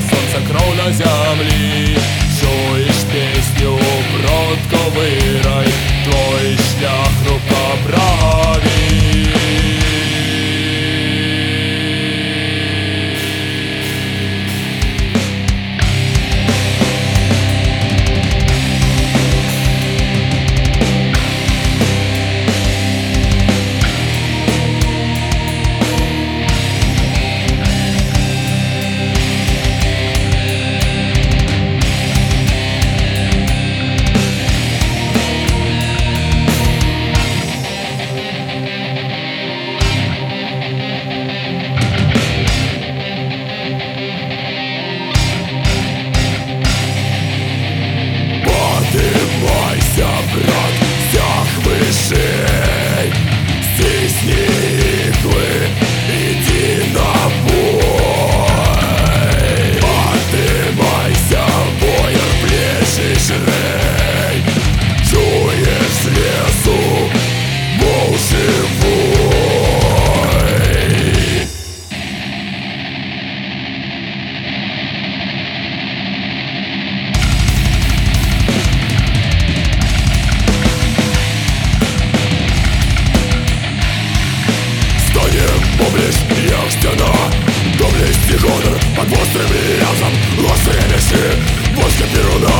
Солнце кров на земли Чуешь песню стена Доблесть и гонор под острым лязом Острые мечи возле перуна.